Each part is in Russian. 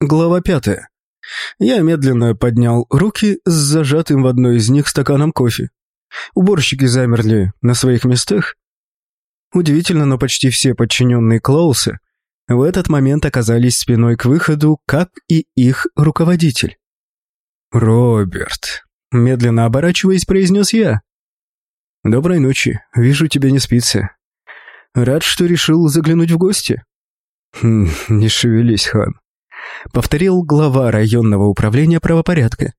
Глава пятая. Я медленно поднял руки с зажатым в одной из них стаканом кофе. Уборщики замерли на своих местах. Удивительно, но почти все подчиненные Клауса в этот момент оказались спиной к выходу, как и их руководитель. «Роберт», — медленно оборачиваясь, произнес я. «Доброй ночи. Вижу, тебе не спится. Рад, что решил заглянуть в гости». «Хм, «Не шевелись, хан повторил глава районного управления правопорядка.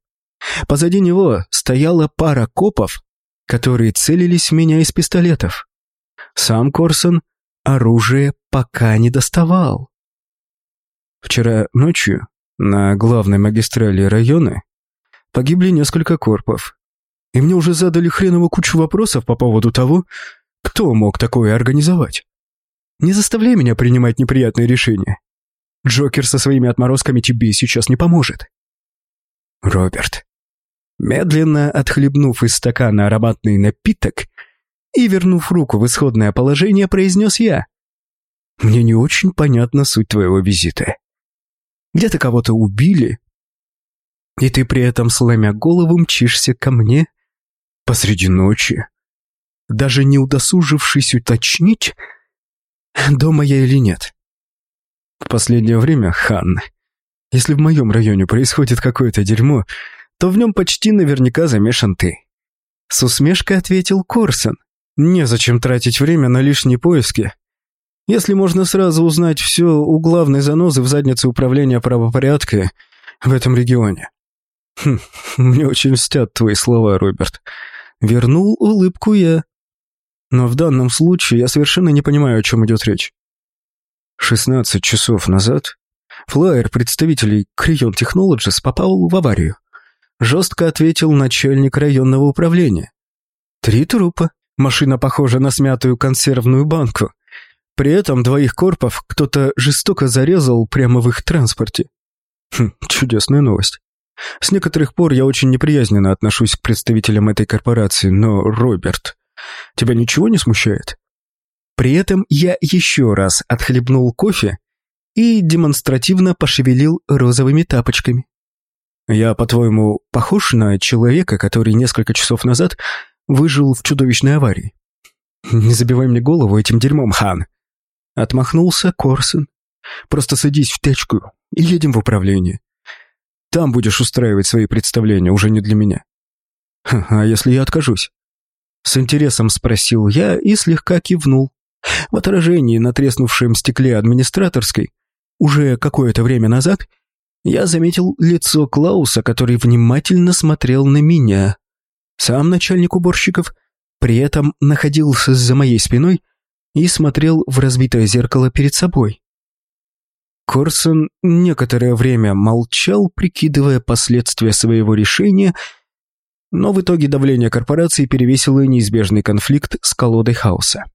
Позади него стояла пара копов, которые целились в меня из пистолетов. Сам Корсон оружие пока не доставал. Вчера ночью на главной магистрали района погибли несколько корпов, и мне уже задали хреново кучу вопросов по поводу того, кто мог такое организовать. Не заставляй меня принимать неприятные решения. Джокер со своими отморозками тебе сейчас не поможет. Роберт, медленно отхлебнув из стакана ароматный напиток и вернув руку в исходное положение, произнес я. Мне не очень понятна суть твоего визита. Где-то кого-то убили, и ты при этом, сломя голову, мчишься ко мне посреди ночи, даже не удосужившись уточнить, дома я или нет. В последнее время, Хан, если в моем районе происходит какое-то дерьмо, то в нем почти наверняка замешан ты. С усмешкой ответил Корсон. Незачем тратить время на лишние поиски. Если можно сразу узнать все у главной занозы в заднице управления правопорядка в этом регионе. Хм, мне очень мстят твои слова, Роберт. Вернул улыбку я. Но в данном случае я совершенно не понимаю, о чем идет речь. 16 часов назад флайер представителей Крион Technologies попал в аварию. Жестко ответил начальник районного управления. Три трупа. Машина похожа на смятую консервную банку. При этом двоих корпов кто-то жестоко зарезал прямо в их транспорте. Хм, чудесная новость. С некоторых пор я очень неприязненно отношусь к представителям этой корпорации, но, Роберт, тебя ничего не смущает? При этом я еще раз отхлебнул кофе и демонстративно пошевелил розовыми тапочками. Я, по-твоему, похож на человека, который несколько часов назад выжил в чудовищной аварии? Не забивай мне голову этим дерьмом, Хан. Отмахнулся Корсон. Просто садись в тачку и едем в управление. Там будешь устраивать свои представления, уже не для меня. А если я откажусь? С интересом спросил я и слегка кивнул. В отражении на треснувшем стекле администраторской уже какое-то время назад я заметил лицо Клауса, который внимательно смотрел на меня. Сам начальник уборщиков при этом находился за моей спиной и смотрел в разбитое зеркало перед собой. Корсон некоторое время молчал, прикидывая последствия своего решения, но в итоге давление корпорации перевесило неизбежный конфликт с колодой хаоса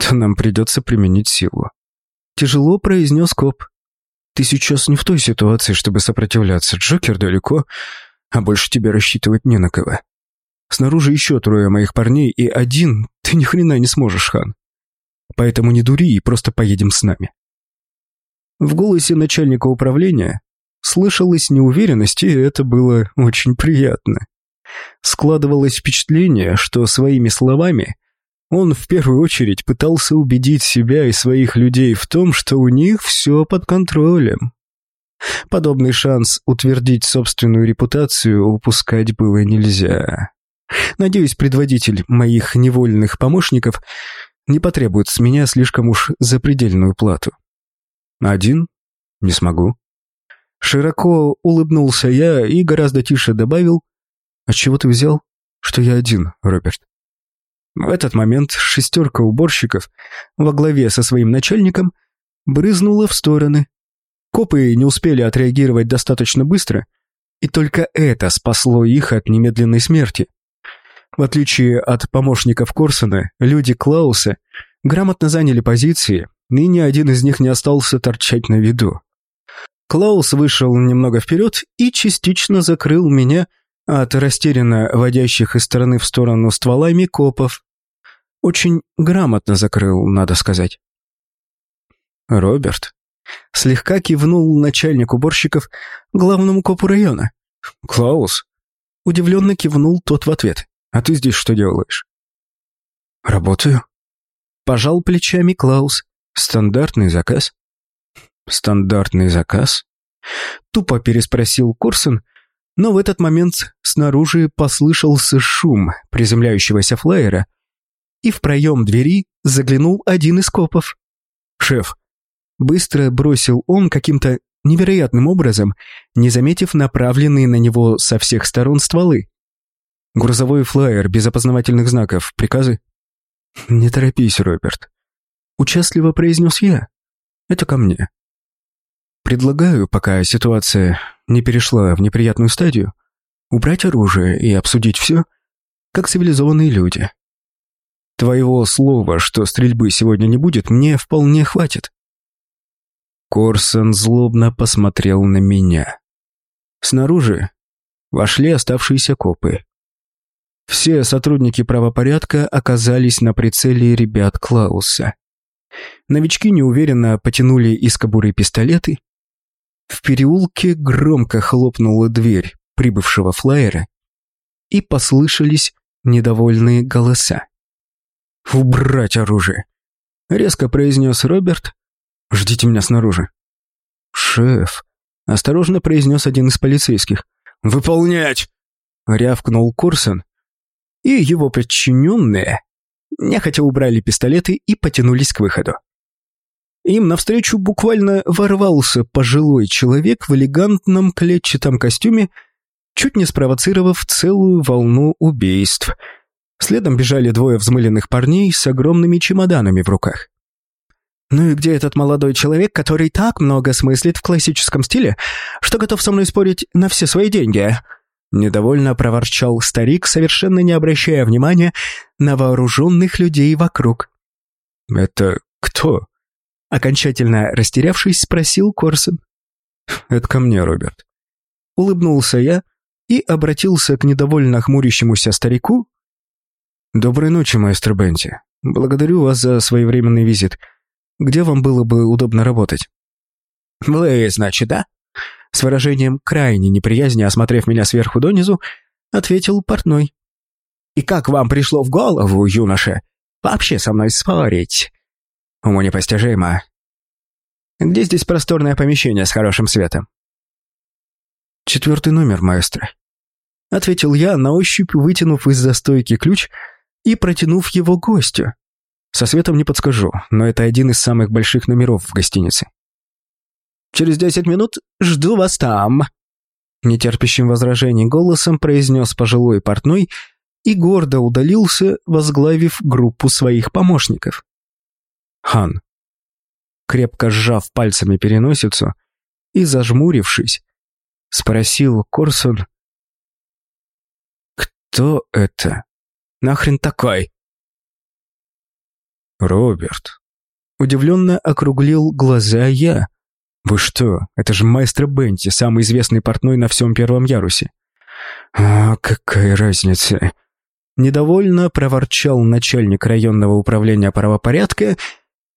то нам придется применить силу. Тяжело произнес коп. Ты сейчас не в той ситуации, чтобы сопротивляться. Джокер далеко, а больше тебе рассчитывать не на кого. Снаружи еще трое моих парней, и один ты ни хрена не сможешь, хан. Поэтому не дури и просто поедем с нами. В голосе начальника управления слышалась неуверенность, и это было очень приятно. Складывалось впечатление, что своими словами он в первую очередь пытался убедить себя и своих людей в том, что у них все под контролем. Подобный шанс утвердить собственную репутацию упускать было нельзя. Надеюсь, предводитель моих невольных помощников не потребует с меня слишком уж запредельную плату. Один? Не смогу. Широко улыбнулся я и гораздо тише добавил, «А чего ты взял, что я один, Роберт?» В этот момент шестерка уборщиков во главе со своим начальником брызнула в стороны. Копы не успели отреагировать достаточно быстро, и только это спасло их от немедленной смерти. В отличие от помощников Корсона, люди Клауса грамотно заняли позиции, и ни один из них не остался торчать на виду. Клаус вышел немного вперед и частично закрыл меня от растерянно водящих из стороны в сторону стволами копов. Очень грамотно закрыл, надо сказать. «Роберт», Слегка кивнул начальник уборщиков главному копу района. «Клаус?» Удивленно кивнул тот в ответ. «А ты здесь что делаешь?» «Работаю». Пожал плечами Клаус. «Стандартный заказ». «Стандартный заказ?» Тупо переспросил Корсон, но в этот момент снаружи послышался шум приземляющегося флайера, и в проем двери заглянул один из копов. «Шеф!» Быстро бросил он каким-то невероятным образом, не заметив направленные на него со всех сторон стволы. «Грузовой флайер без опознавательных знаков. Приказы?» «Не торопись, Роберт», — участливо произнес я. «Это ко мне. Предлагаю, пока ситуация не перешла в неприятную стадию, убрать оружие и обсудить все, как цивилизованные люди. Твоего слова, что стрельбы сегодня не будет, мне вполне хватит. Корсон злобно посмотрел на меня. Снаружи вошли оставшиеся копы. Все сотрудники правопорядка оказались на прицеле ребят Клауса. Новички неуверенно потянули из кобуры пистолеты, в переулке громко хлопнула дверь прибывшего флайера, и послышались недовольные голоса. «Убрать оружие!» — резко произнес Роберт. «Ждите меня снаружи». «Шеф!» — осторожно произнес один из полицейских. «Выполнять!» — рявкнул Курсон. И его подчиненные нехотя убрали пистолеты и потянулись к выходу. Им навстречу буквально ворвался пожилой человек в элегантном клетчатом костюме, чуть не спровоцировав целую волну убийств. Следом бежали двое взмыленных парней с огромными чемоданами в руках. «Ну и где этот молодой человек, который так много смыслит в классическом стиле, что готов со мной спорить на все свои деньги?» Недовольно проворчал старик, совершенно не обращая внимания на вооруженных людей вокруг. «Это кто?» Окончательно растерявшись, спросил Корсон. «Это ко мне, Роберт». Улыбнулся я и обратился к недовольно хмурящемуся старику. «Доброй ночи, маэстро Бенти. Благодарю вас за своевременный визит. Где вам было бы удобно работать?» «Вы, значит, да?» С выражением крайней неприязни, осмотрев меня сверху донизу, ответил портной. «И как вам пришло в голову, юноша, вообще со мной спорить?» Уму непостижимо. Где здесь просторное помещение с хорошим светом? Четвертый номер, маэстро. Ответил я, на ощупь вытянув из застойки ключ и протянув его гостю. Со светом не подскажу, но это один из самых больших номеров в гостинице. «Через десять минут жду вас там», — нетерпящим возражений голосом произнес пожилой портной и гордо удалился, возглавив группу своих помощников. Хан. Крепко сжав пальцами переносицу и зажмурившись, спросил Корсон, «Кто это? Нахрен такой?» «Роберт», — удивленно округлил глаза я. «Вы что, это же маэстро Бенти, самый известный портной на всем первом ярусе». «А какая разница?» Недовольно проворчал начальник районного управления правопорядка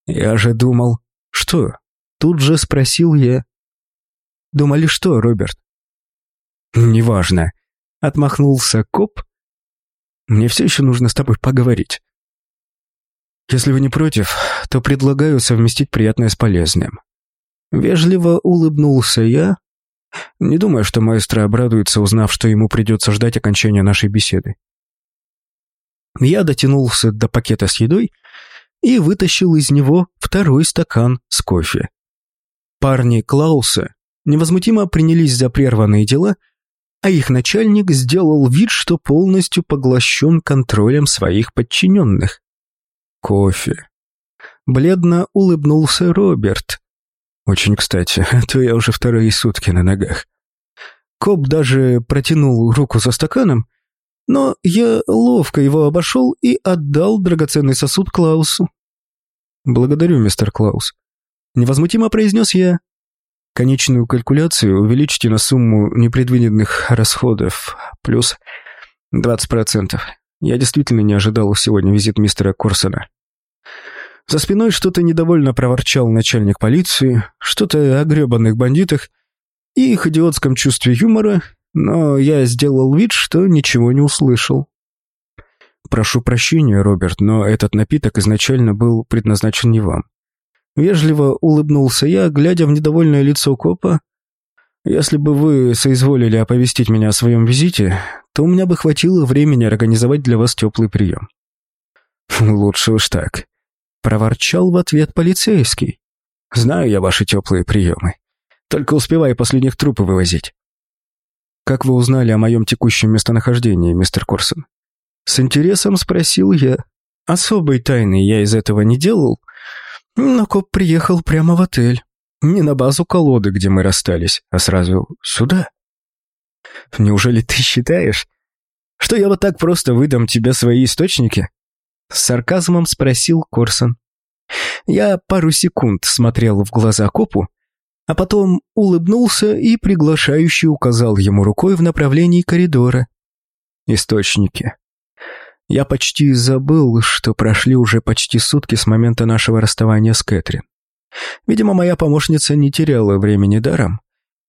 «Я же думал...» «Что?» Тут же спросил я. «Думали что, Роберт?» «Неважно», — отмахнулся коп. «Мне все еще нужно с тобой поговорить. Если вы не против, то предлагаю совместить приятное с полезным». Вежливо улыбнулся я, не думаю, что маэстро обрадуется, узнав, что ему придется ждать окончания нашей беседы. Я дотянулся до пакета с едой и вытащил из него второй стакан с кофе. Парни Клауса невозмутимо принялись за прерванные дела, а их начальник сделал вид, что полностью поглощен контролем своих подчиненных. Кофе. Бледно улыбнулся Роберт. Очень кстати, а то я уже вторые сутки на ногах. Коп даже протянул руку за стаканом, но я ловко его обошел и отдал драгоценный сосуд Клаусу. «Благодарю, мистер Клаус», — невозмутимо произнес я. «Конечную калькуляцию увеличьте на сумму непредвиденных расходов, плюс 20%. Я действительно не ожидал сегодня визит мистера Корсона». За спиной что-то недовольно проворчал начальник полиции, что-то о гребаных бандитах и их идиотском чувстве юмора, но я сделал вид, что ничего не услышал. «Прошу прощения, Роберт, но этот напиток изначально был предназначен не вам». Вежливо улыбнулся я, глядя в недовольное лицо копа. «Если бы вы соизволили оповестить меня о своем визите, то у меня бы хватило времени организовать для вас теплый прием». «Лучше уж так», Проворчал в ответ полицейский. «Знаю я ваши теплые приемы. Только успевай последних трупы вывозить». «Как вы узнали о моем текущем местонахождении, мистер Корсон?» С интересом спросил я. Особой тайны я из этого не делал, но коп приехал прямо в отель. Не на базу колоды, где мы расстались, а сразу сюда. Неужели ты считаешь, что я вот так просто выдам тебе свои источники? С сарказмом спросил Корсон. Я пару секунд смотрел в глаза копу, а потом улыбнулся и приглашающе указал ему рукой в направлении коридора. Источники. Я почти забыл, что прошли уже почти сутки с момента нашего расставания с Кэтрин. Видимо, моя помощница не теряла времени даром,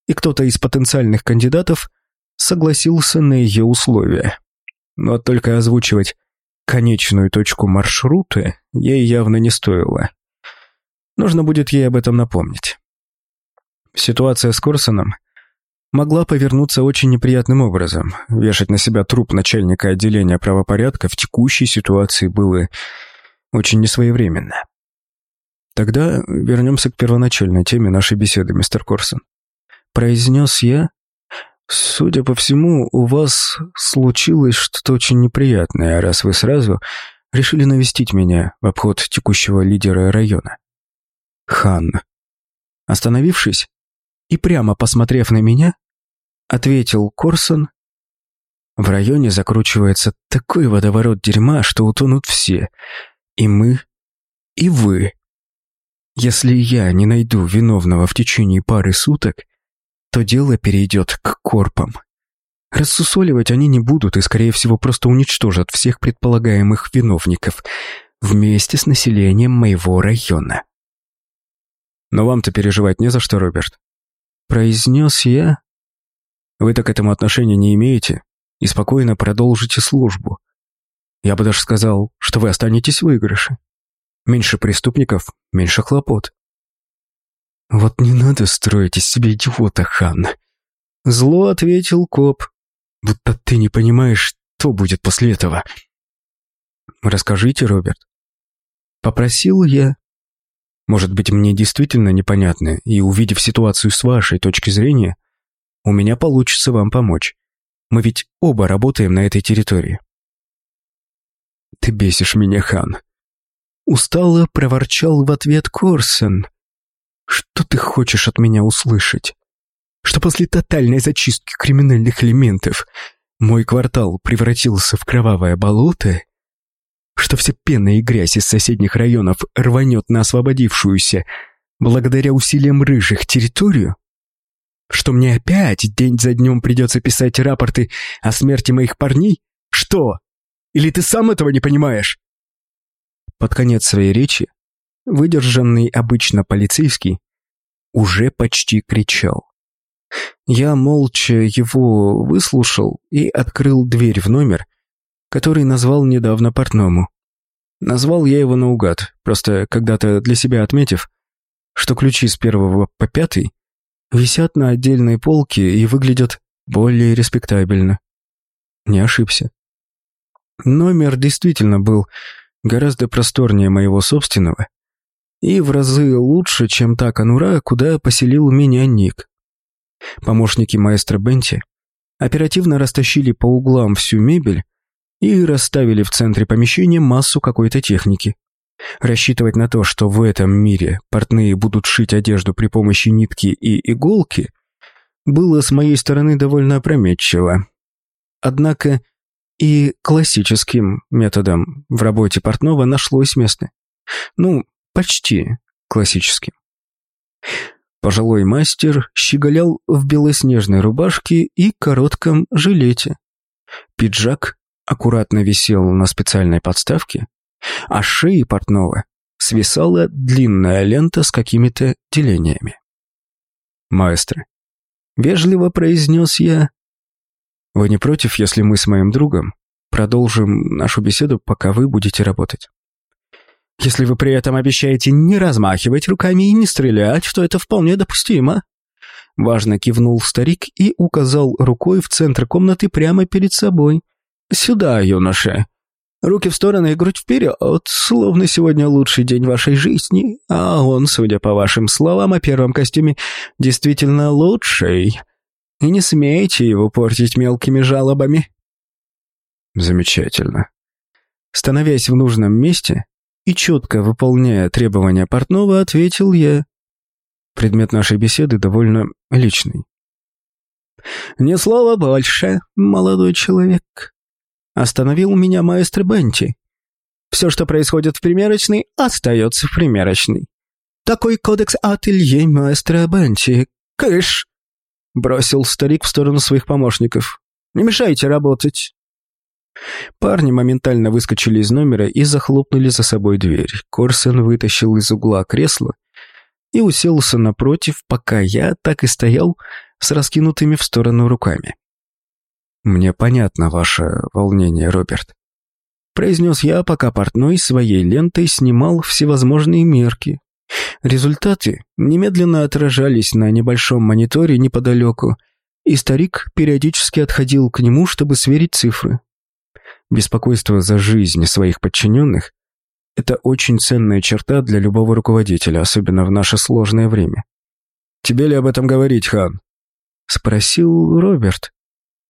и кто-то из потенциальных кандидатов согласился на ее условия. Но только озвучивать конечную точку маршрута ей явно не стоило. Нужно будет ей об этом напомнить. Ситуация с Корсоном могла повернуться очень неприятным образом. Вешать на себя труп начальника отделения правопорядка в текущей ситуации было очень несвоевременно. Тогда вернемся к первоначальной теме нашей беседы, мистер Корсон. Произнес я, Судя по всему, у вас случилось что-то очень неприятное, раз вы сразу решили навестить меня в обход текущего лидера района. Хан. Остановившись и прямо посмотрев на меня, ответил Корсон. В районе закручивается такой водоворот дерьма, что утонут все. И мы, и вы. Если я не найду виновного в течение пары суток, то дело перейдет к корпам. Рассусоливать они не будут и, скорее всего, просто уничтожат всех предполагаемых виновников вместе с населением моего района. Но вам-то переживать не за что, Роберт. Произнес я. Вы-то к этому отношения не имеете и спокойно продолжите службу. Я бы даже сказал, что вы останетесь в выигрыше. Меньше преступников, меньше хлопот. «Вот не надо строить из себя идиота, Хан!» Зло ответил коп. «Будто ты не понимаешь, что будет после этого». «Расскажите, Роберт». Попросил я. Может быть, мне действительно непонятно, и увидев ситуацию с вашей точки зрения, у меня получится вам помочь. Мы ведь оба работаем на этой территории. Ты бесишь меня, Хан. Устало проворчал в ответ Корсон. Что ты хочешь от меня услышать? Что после тотальной зачистки криминальных элементов мой квартал превратился в кровавое болото? Что вся пена и грязь из соседних районов рванет на освободившуюся, благодаря усилиям рыжих, территорию? Что мне опять день за днем придется писать рапорты о смерти моих парней? Что? Или ты сам этого не понимаешь? Под конец своей речи выдержанный обычно полицейский, уже почти кричал. Я молча его выслушал и открыл дверь в номер, который назвал недавно портному. Назвал я его наугад, просто когда-то для себя отметив, что ключи с первого по пятый висят на отдельной полке и выглядят более респектабельно. Не ошибся. Номер действительно был гораздо просторнее моего собственного, и в разы лучше, чем та конура, куда поселил меня Ник. Помощники маэстро Бенти оперативно растащили по углам всю мебель и расставили в центре помещения массу какой-то техники. Рассчитывать на то, что в этом мире портные будут шить одежду при помощи нитки и иголки, было с моей стороны довольно опрометчиво. Однако и классическим методом в работе портного нашлось место. Ну, почти классическим. Пожилой мастер щеголял в белоснежной рубашке и коротком жилете. Пиджак аккуратно висел на специальной подставке, а шеи портного свисала длинная лента с какими-то делениями. «Маэстро», — вежливо произнес я, — «вы не против, если мы с моим другом продолжим нашу беседу, пока вы будете работать?» «Если вы при этом обещаете не размахивать руками и не стрелять, то это вполне допустимо», Важно кивнул старик и указал рукой в центр комнаты прямо перед собой. «Сюда, юноша. Руки в стороны и грудь вперед, словно сегодня лучший день вашей жизни, а он, судя по вашим словам о первом костюме, действительно лучший. И не смейте его портить мелкими жалобами». Замечательно. Становясь в нужном месте и четко выполняя требования портного, ответил я. Предмет нашей беседы довольно личный. «Ни слова больше, молодой человек», — остановил меня маэстро Бенти. «Все, что происходит в примерочной, остается в примерочной. Такой кодекс ателье маэстро Бенти. Кыш!» — бросил старик в сторону своих помощников. «Не мешайте работать». Парни моментально выскочили из номера и захлопнули за собой дверь. Корсен вытащил из угла кресло и уселся напротив, пока я так и стоял с раскинутыми в сторону руками. «Мне понятно ваше волнение, Роберт», — произнес я, пока портной своей лентой снимал всевозможные мерки. Результаты немедленно отражались на небольшом мониторе неподалеку, и старик периодически отходил к нему, чтобы сверить цифры. Беспокойство за жизнь своих подчиненных это очень ценная черта для любого руководителя, особенно в наше сложное время. «Тебе ли об этом говорить, хан?» — спросил Роберт.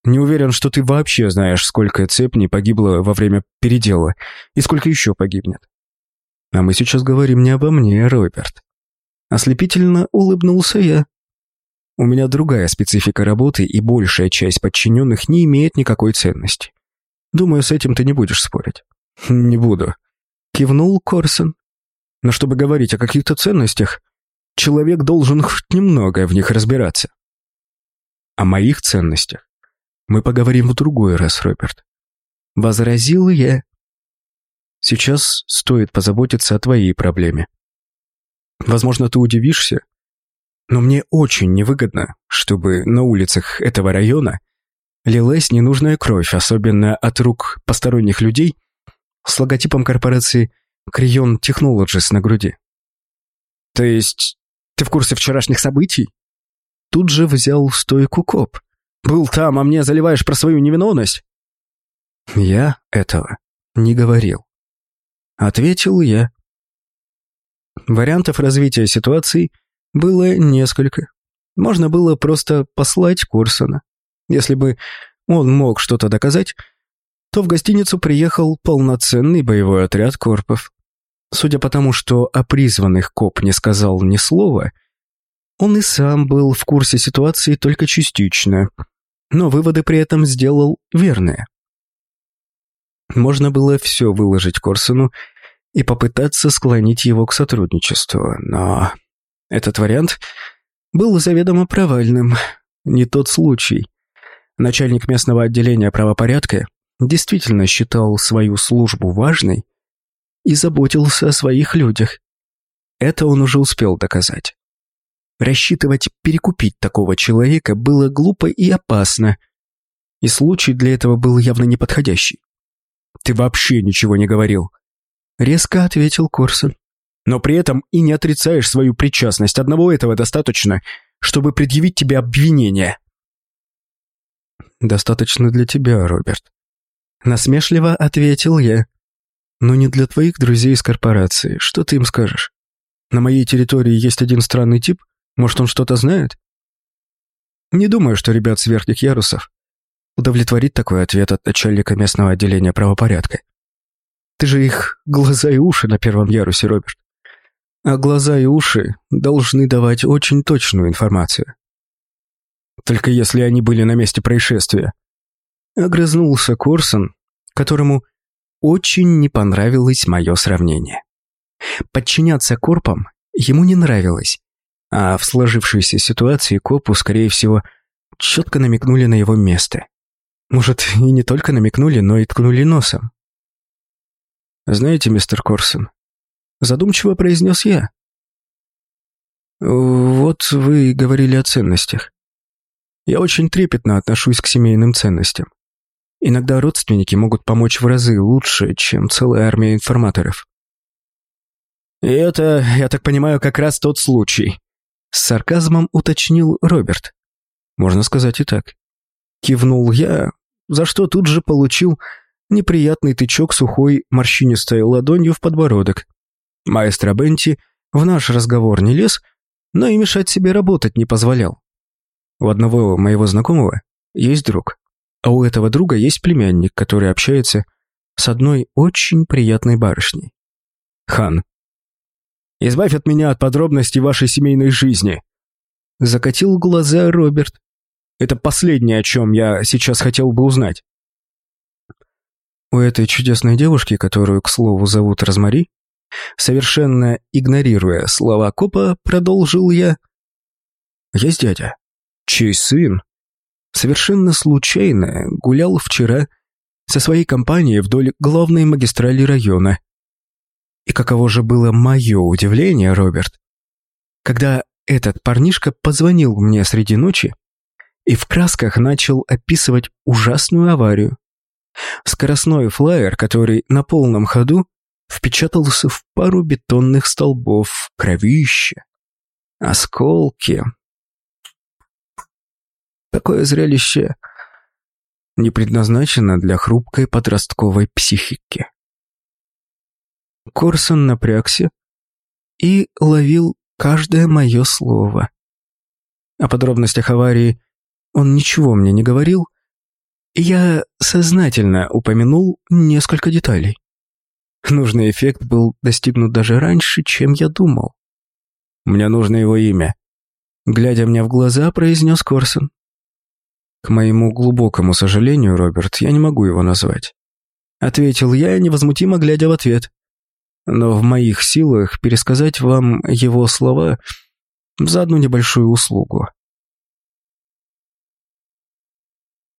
«Не уверен, что ты вообще знаешь, сколько цепней погибло во время передела и сколько еще погибнет». «А мы сейчас говорим не обо мне, Роберт». Ослепительно улыбнулся я. У меня другая специфика работы, и большая часть подчиненных не имеет никакой ценности. Думаю, с этим ты не будешь спорить. Не буду. Кивнул Корсон. Но чтобы говорить о каких-то ценностях, человек должен хоть немного в них разбираться. О моих ценностях мы поговорим в другой раз, Роберт. Возразил я. Сейчас стоит позаботиться о твоей проблеме. Возможно, ты удивишься, но мне очень невыгодно, чтобы на улицах этого района лилась ненужная кровь, особенно от рук посторонних людей – с логотипом корпорации Крион Technologies на груди. «То есть ты в курсе вчерашних событий?» Тут же взял стойку коп. «Был там, а мне заливаешь про свою невиновность?» «Я этого не говорил». Ответил я. Вариантов развития ситуации было несколько. Можно было просто послать Курсона. Если бы он мог что-то доказать, то в гостиницу приехал полноценный боевой отряд корпов. Судя по тому, что о призванных коп не сказал ни слова, он и сам был в курсе ситуации только частично, но выводы при этом сделал верные. Можно было все выложить Корсону и попытаться склонить его к сотрудничеству, но этот вариант был заведомо провальным. Не тот случай. Начальник местного отделения правопорядка действительно считал свою службу важной и заботился о своих людях. Это он уже успел доказать. Рассчитывать перекупить такого человека было глупо и опасно, и случай для этого был явно неподходящий. «Ты вообще ничего не говорил», — резко ответил Корсон. «Но при этом и не отрицаешь свою причастность. Одного этого достаточно, чтобы предъявить тебе обвинение». «Достаточно для тебя, Роберт», Насмешливо ответил я. «Но не для твоих друзей из корпорации. Что ты им скажешь? На моей территории есть один странный тип. Может, он что-то знает?» Не думаю, что ребят с верхних ярусов удовлетворит такой ответ от начальника местного отделения правопорядка. Ты же их глаза и уши на первом ярусе, Роберт. А глаза и уши должны давать очень точную информацию. Только если они были на месте происшествия. Огрызнулся Корсон, которому очень не понравилось мое сравнение. Подчиняться корпам ему не нравилось, а в сложившейся ситуации копу, скорее всего, четко намекнули на его место. Может, и не только намекнули, но и ткнули носом. «Знаете, мистер Корсон, Задумчиво произнес я. Вот вы говорили о ценностях. Я очень трепетно отношусь к семейным ценностям. Иногда родственники могут помочь в разы лучше, чем целая армия информаторов. И это, я так понимаю, как раз тот случай. С сарказмом уточнил Роберт. Можно сказать и так. Кивнул я, за что тут же получил неприятный тычок сухой морщинистой ладонью в подбородок. Маэстро Бенти в наш разговор не лез, но и мешать себе работать не позволял. У одного моего знакомого есть друг, а у этого друга есть племянник, который общается с одной очень приятной барышней. Хан, избавь от меня от подробностей вашей семейной жизни. Закатил глаза Роберт. Это последнее, о чем я сейчас хотел бы узнать. У этой чудесной девушки, которую, к слову, зовут Розмари, совершенно игнорируя слова копа, продолжил я. Есть дядя, чей сын совершенно случайно гулял вчера со своей компанией вдоль главной магистрали района. И каково же было мое удивление, Роберт, когда этот парнишка позвонил мне среди ночи и в красках начал описывать ужасную аварию. Скоростной флайер, который на полном ходу впечатался в пару бетонных столбов, кровище, осколки. Такое зрелище не предназначено для хрупкой подростковой психики. Корсон напрягся и ловил каждое мое слово. О подробностях аварии он ничего мне не говорил, я сознательно упомянул несколько деталей. Нужный эффект был достигнут даже раньше, чем я думал. «Мне нужно его имя», — глядя мне в глаза, произнес Корсон. «К моему глубокому сожалению, Роберт, я не могу его назвать», — ответил я, невозмутимо глядя в ответ. «Но в моих силах пересказать вам его слова за одну небольшую услугу».